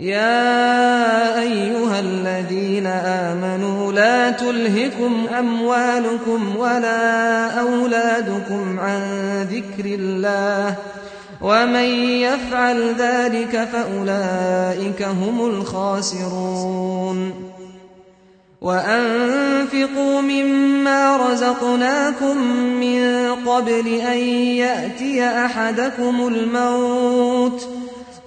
يا أيها الذين آمنوا لا تلهكم أموالكم ولا أولادكم عن ذكر الله ومن يفعل ذلك فأولئك هم الخاسرون. وأنفقوا مما رزقناكم من قبل أن يأتي أحدكم الموت